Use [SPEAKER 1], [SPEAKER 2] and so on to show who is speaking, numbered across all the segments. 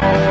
[SPEAKER 1] Bye.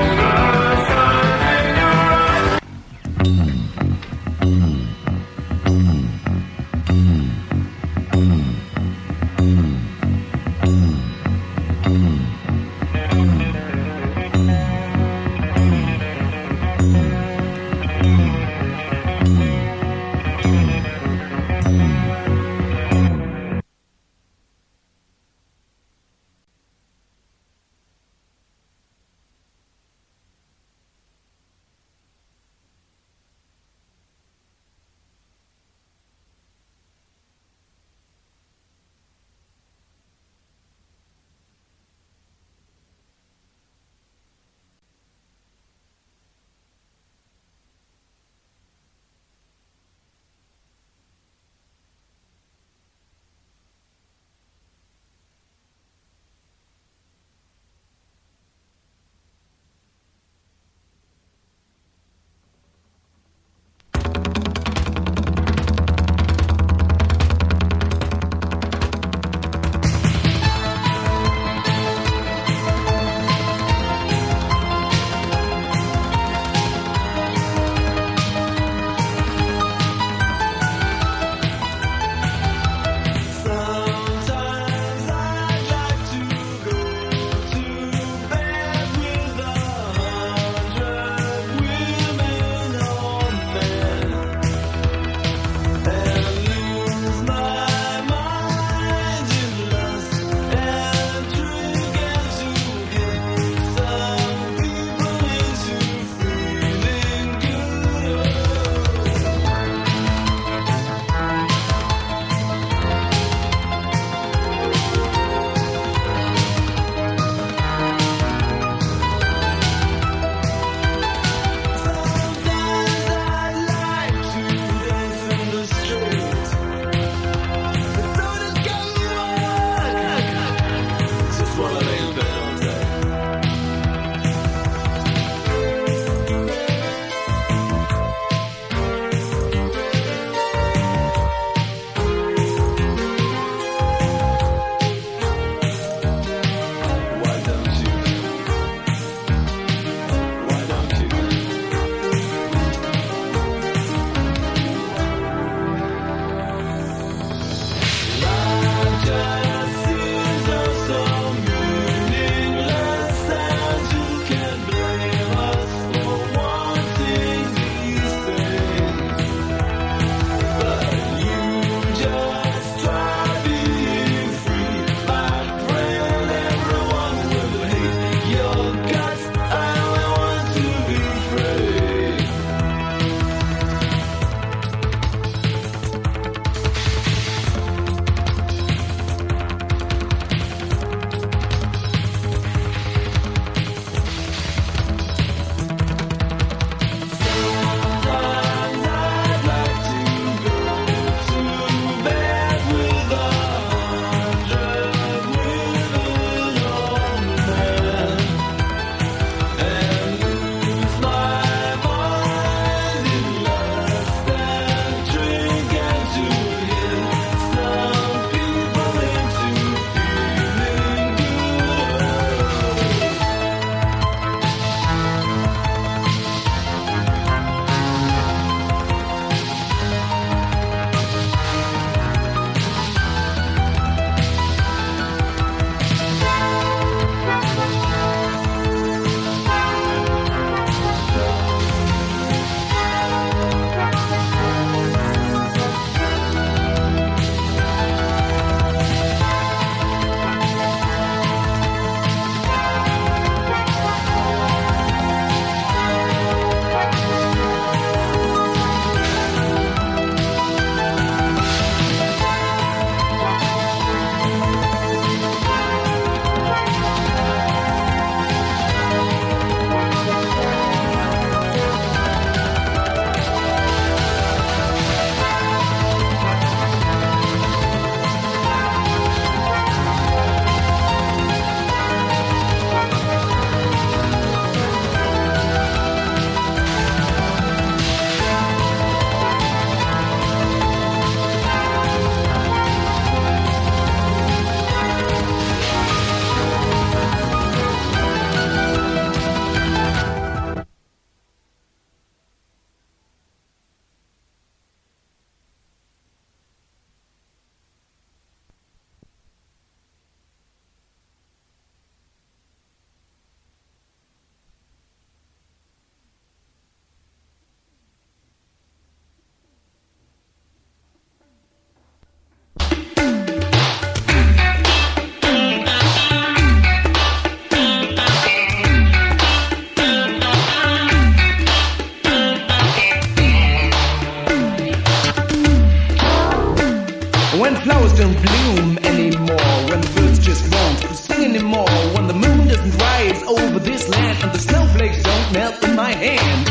[SPEAKER 2] don't bloom anymore when the birds just won't sing anymore when the moon doesn't rise over this land and the snowflakes don't melt in my hand.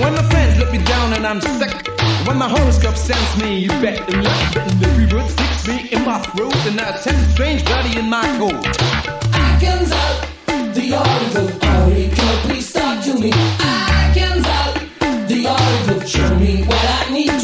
[SPEAKER 2] when my friends let me down and I'm sick. When my horoscope sends me you back in luck, and every fever sticks me in my throat, and I send a strange buddy in my coat.
[SPEAKER 3] I
[SPEAKER 2] can help the
[SPEAKER 3] order hurry, please talk to me. I
[SPEAKER 2] can tell the
[SPEAKER 3] order show me what I need.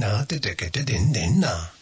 [SPEAKER 4] na, de, de, de, de.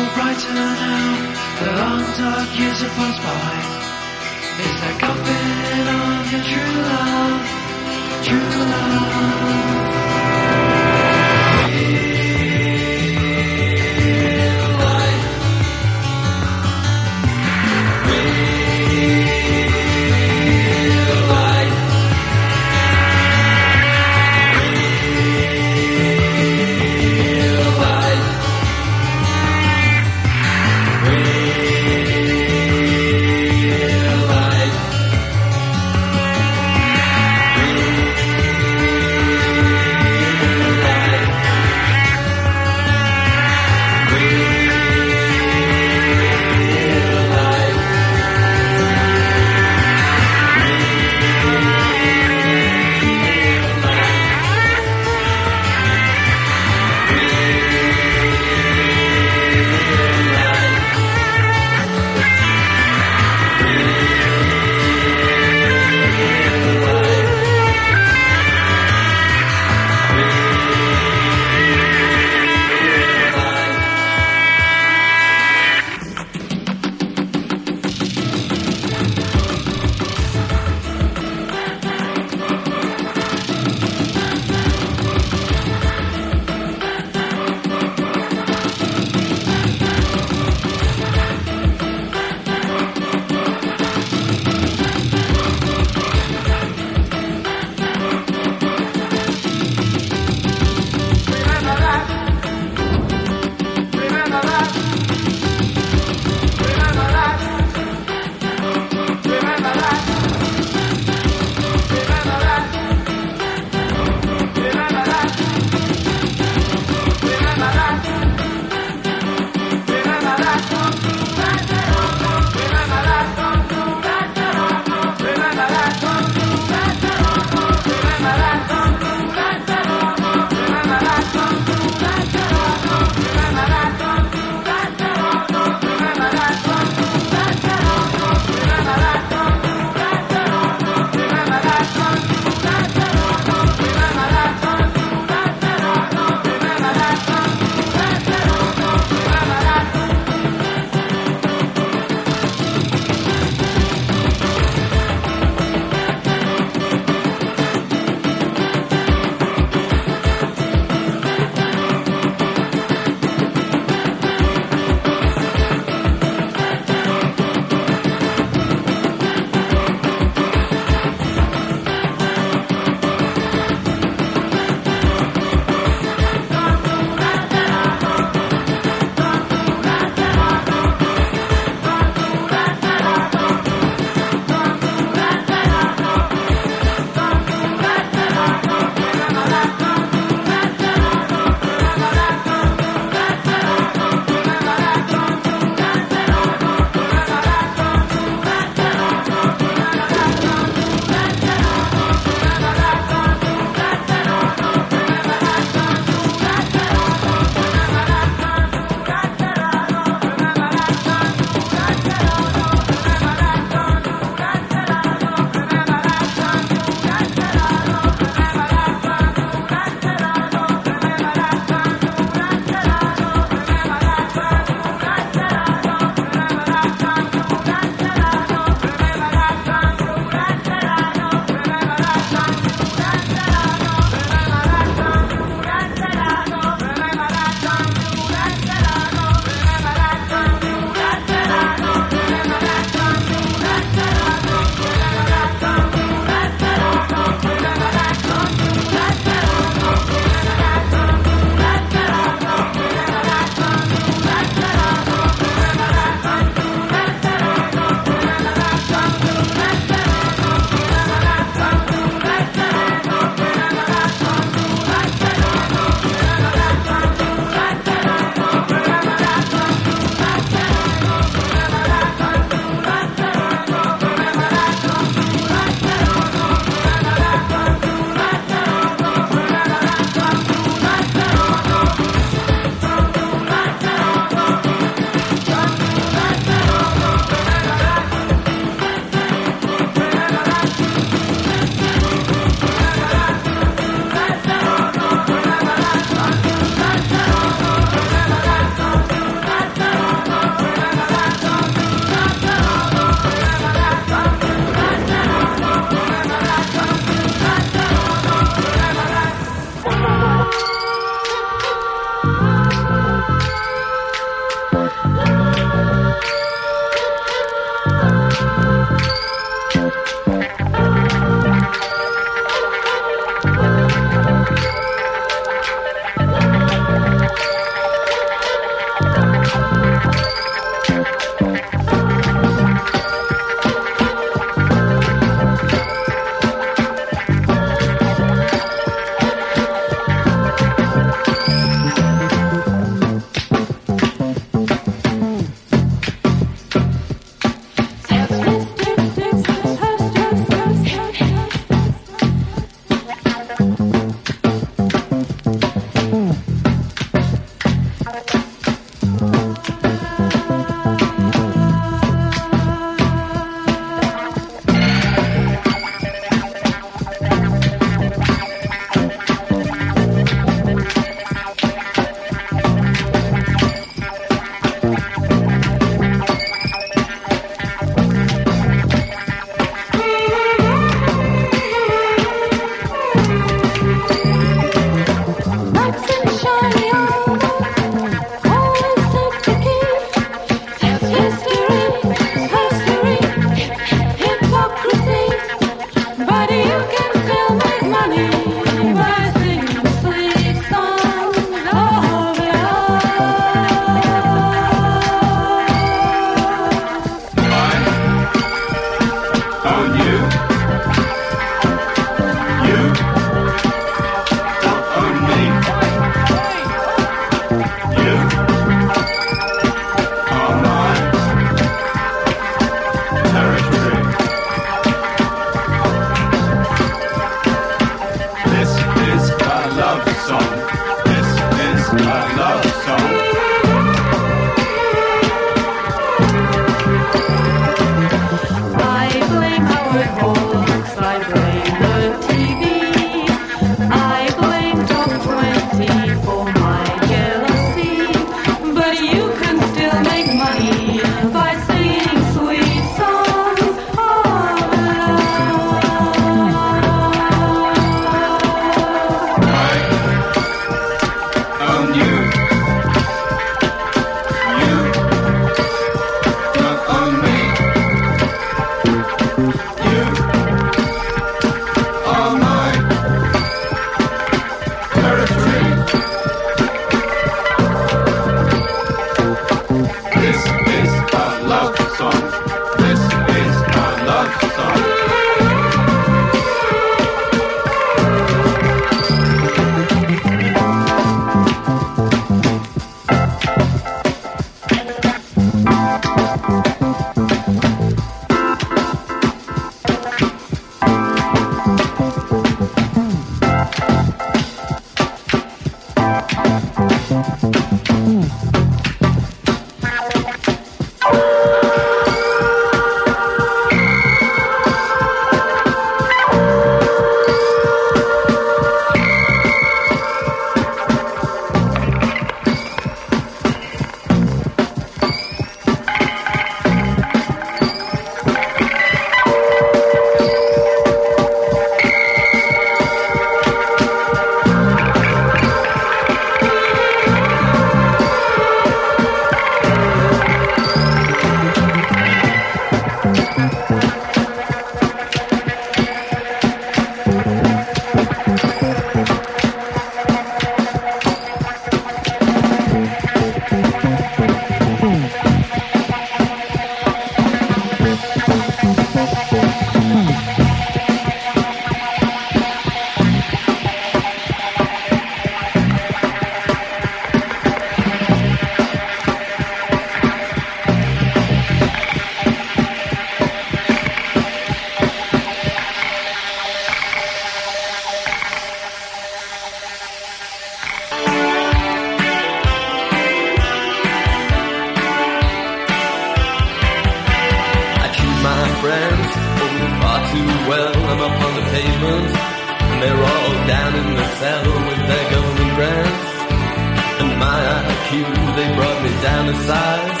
[SPEAKER 4] IQ, they brought me down to size.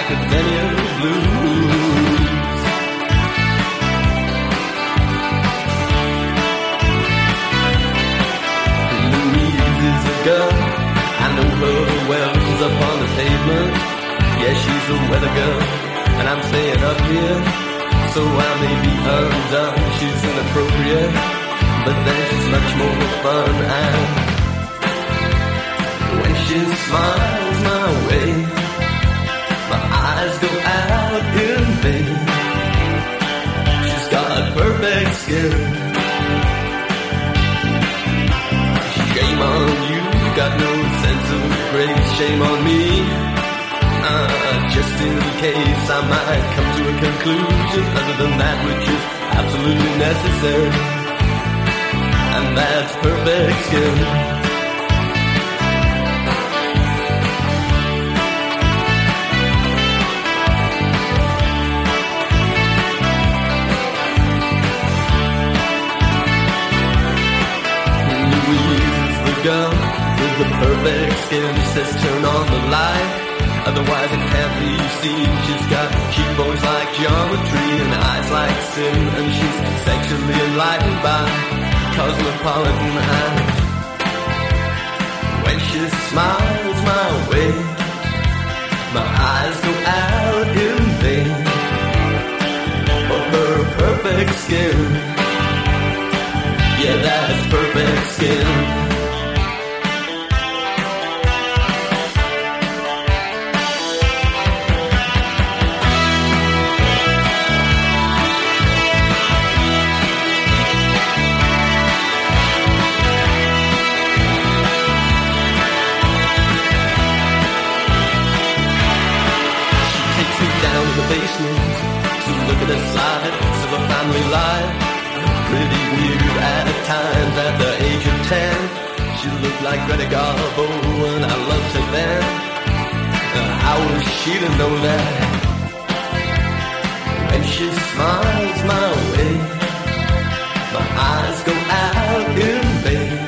[SPEAKER 4] Academia blues. Louise is a girl. I know her well. She's up on the pavement. Yeah, she's a weather girl. And I'm staying up here. So I may be undone. Uh, she's inappropriate. But then she's much more fun. And she smiles my way, my eyes go out in vain. She's got perfect skin. Shame on you, got no sense of grace. Shame on me. Uh, just in case I might come to a conclusion other than that which is absolutely necessary. And that's perfect skin. The perfect skin. Says turn on the light, otherwise it can't be seen. She's got cheekbones like geometry and eyes like sin, and she's sexually enlightened by cosmopolitan eyes. When she smiles my way, my eyes go out in vain for her perfect skin. Yeah, that's perfect skin. Family life. Pretty weird at times at the age of ten. She looked like Greta Garbo and I loved her then. Uh, How was she to know that? When she smiles my way, my eyes go out in vain.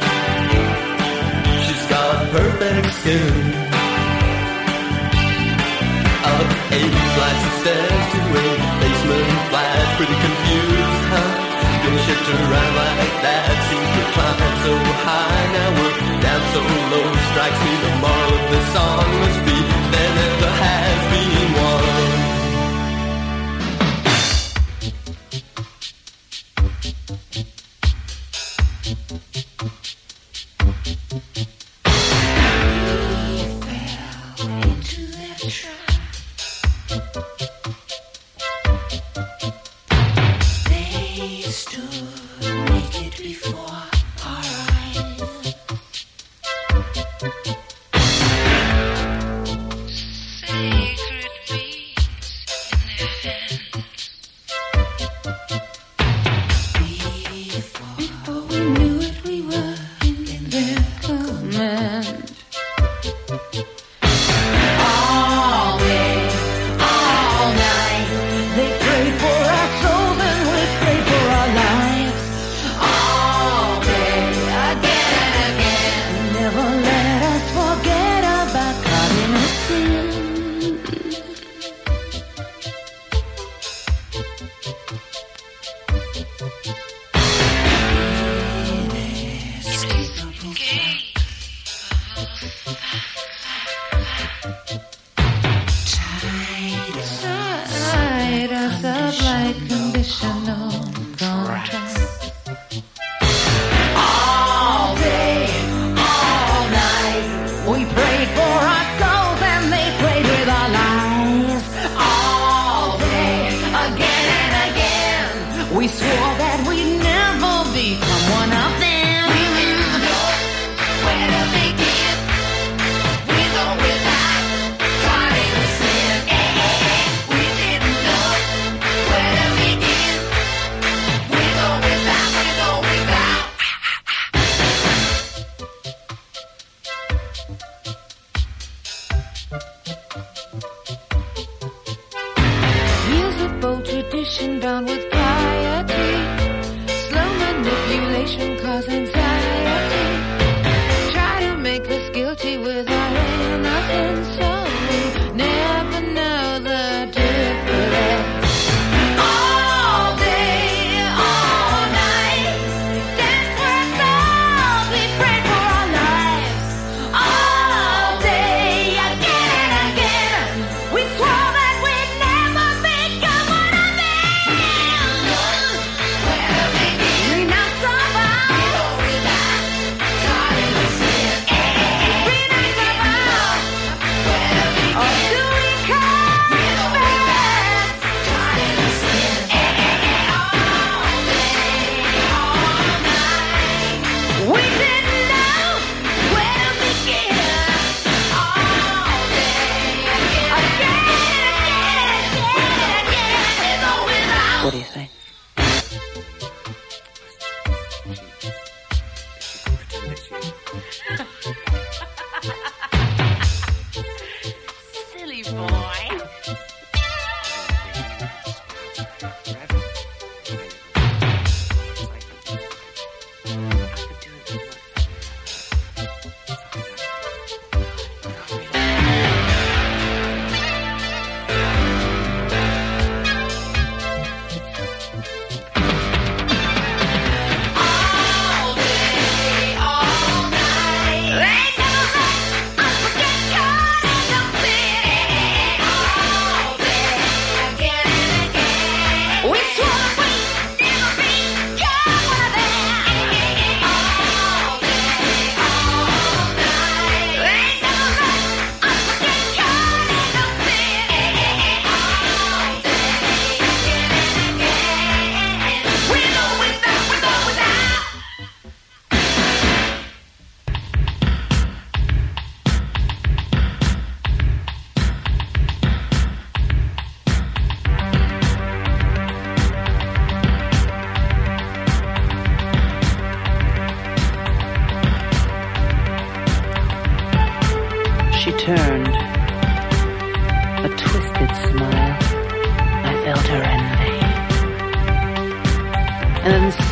[SPEAKER 4] She's got perfect skin. Pretty confused, huh? Been shipped around like that, seems to climb so high. Now we're down so low, strikes me the moral of the song must be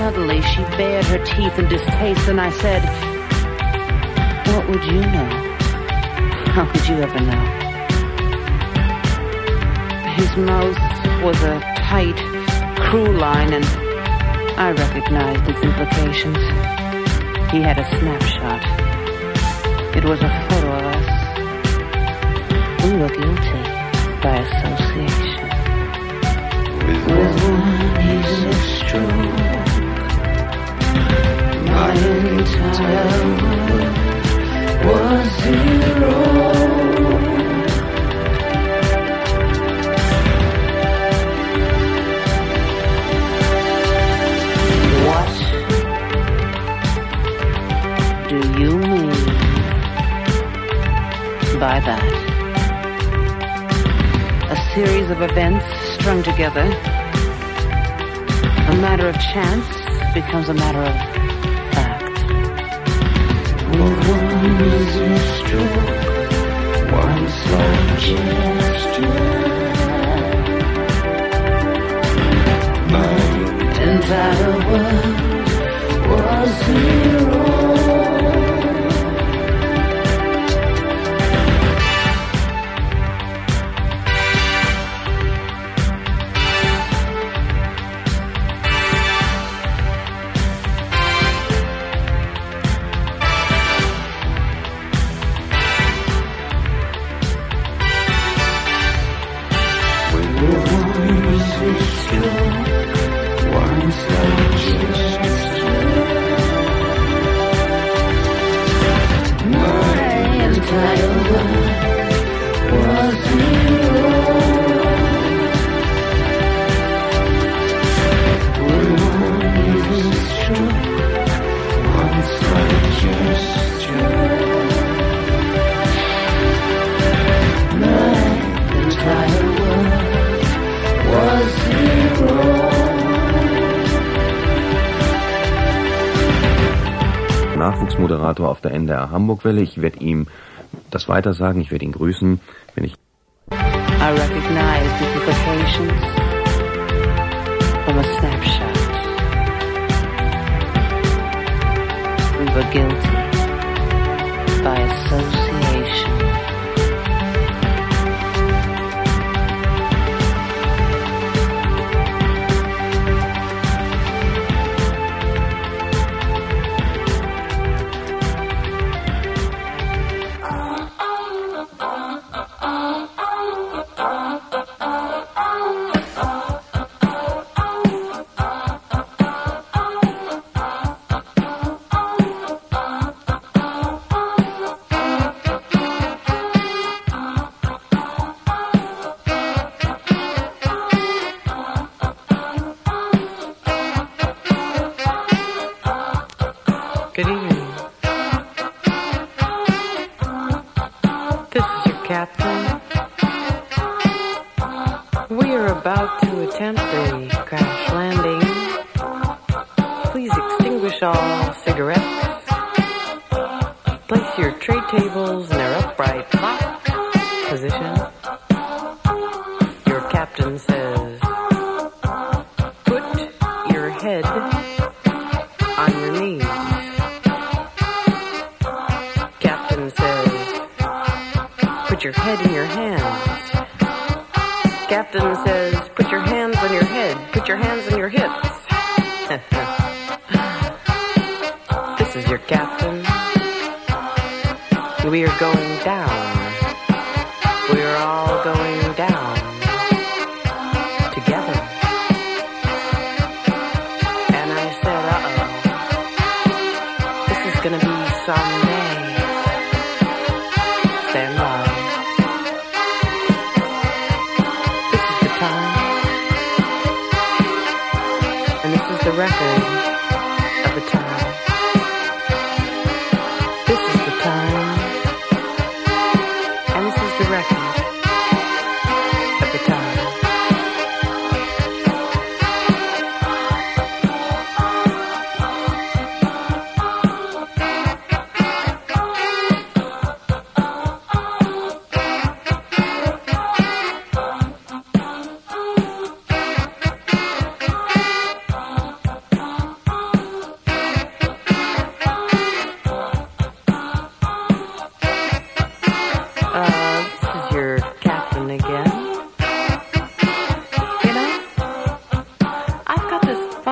[SPEAKER 5] suddenly she bared her teeth in distaste and I said, What would you know? How could you ever know? His mouth was a tight, cruel line and I recognized its implications. He had a snapshot. It was a photo of us. We were guilty by association. With one easy stroke, my entire world was zero. What do you mean by that? A series of events strung together. A matter of chance becomes a matter of fact. One stroke, one gesture, entire world was zero.
[SPEAKER 6] In der Hamburg-Welle. Ich werde ihm das weitersagen, ich werde ihn grüßen, wenn ich...
[SPEAKER 5] I recognize the implications
[SPEAKER 7] from a snapshot. We were guilty by association. put your head in your hands. Captain says, put your hands on your head, put your hands on your hips.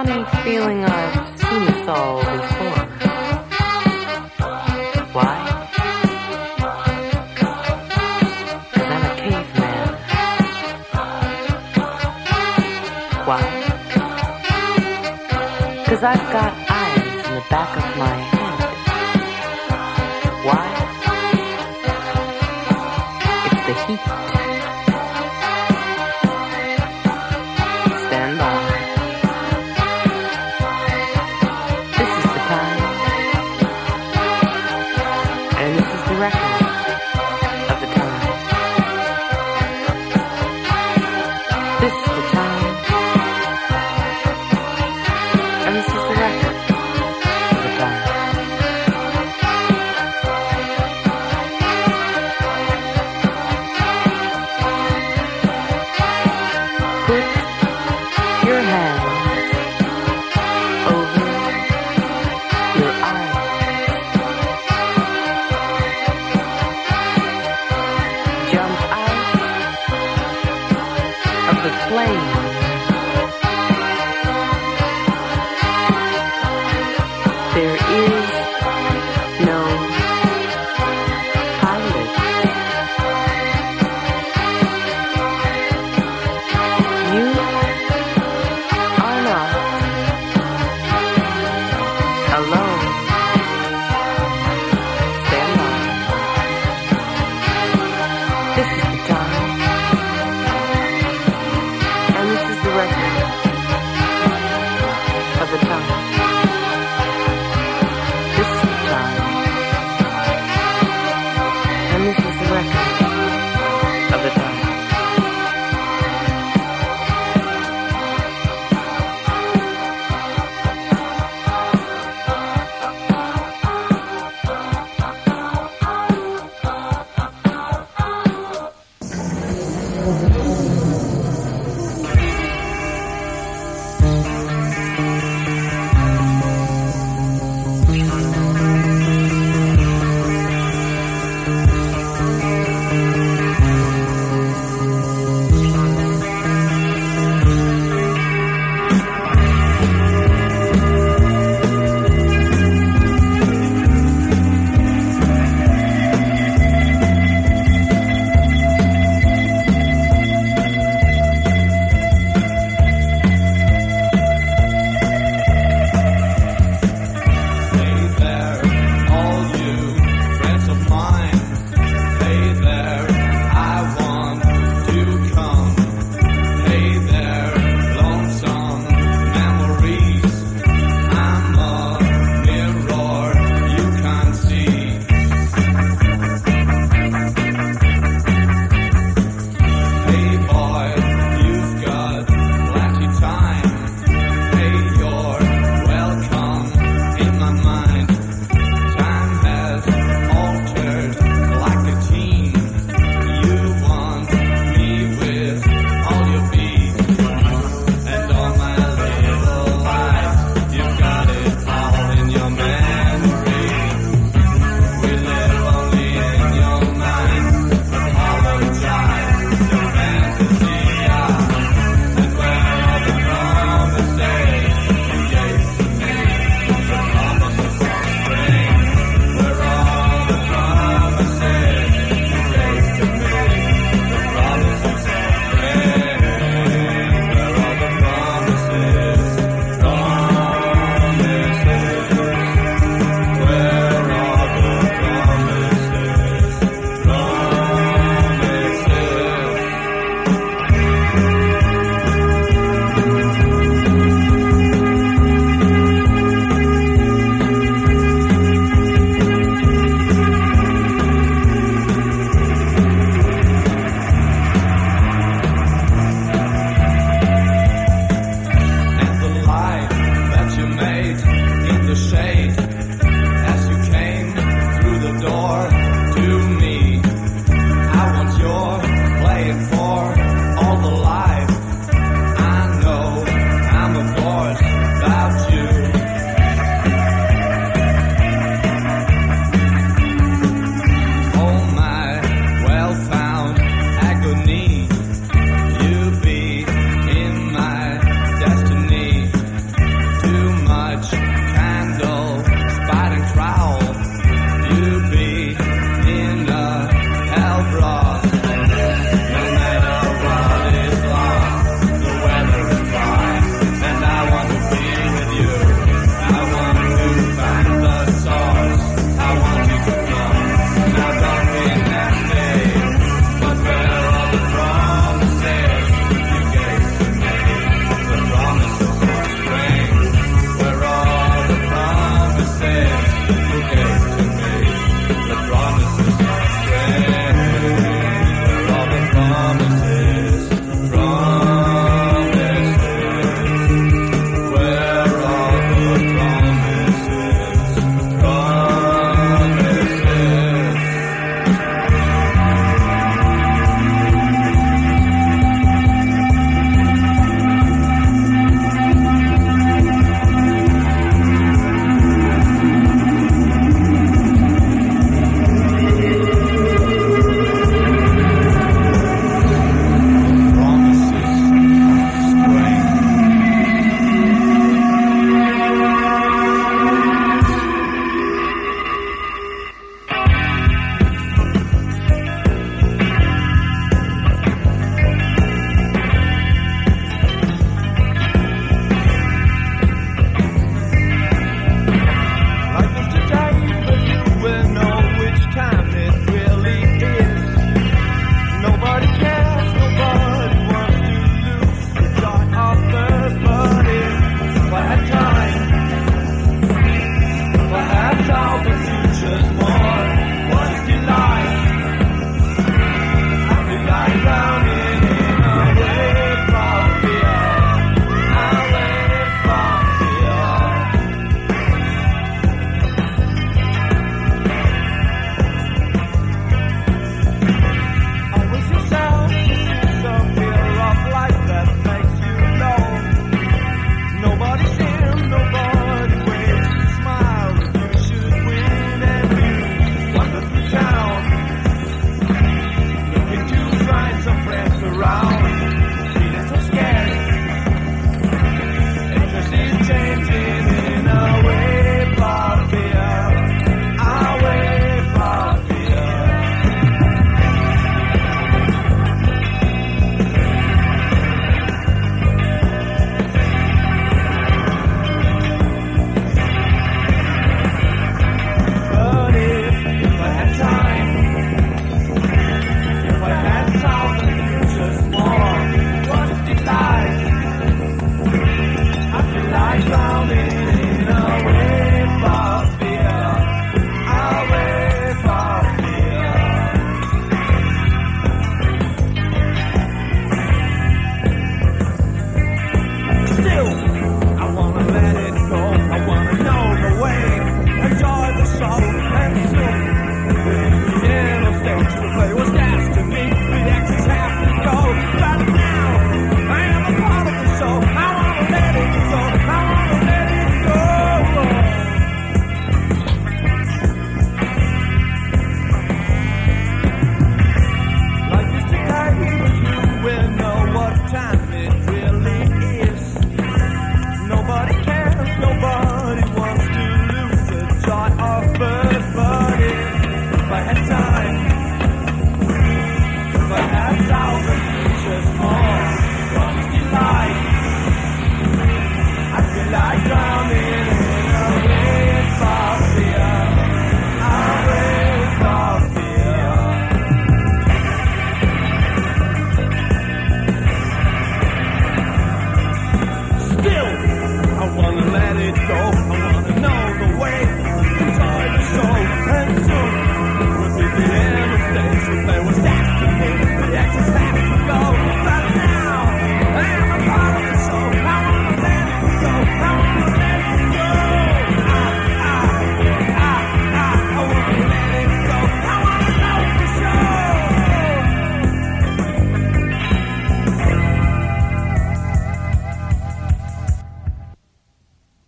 [SPEAKER 7] funny feeling I've seen this all before. Why? Cause I'm a caveman. Why? Cause I've got eyes in the back of my head.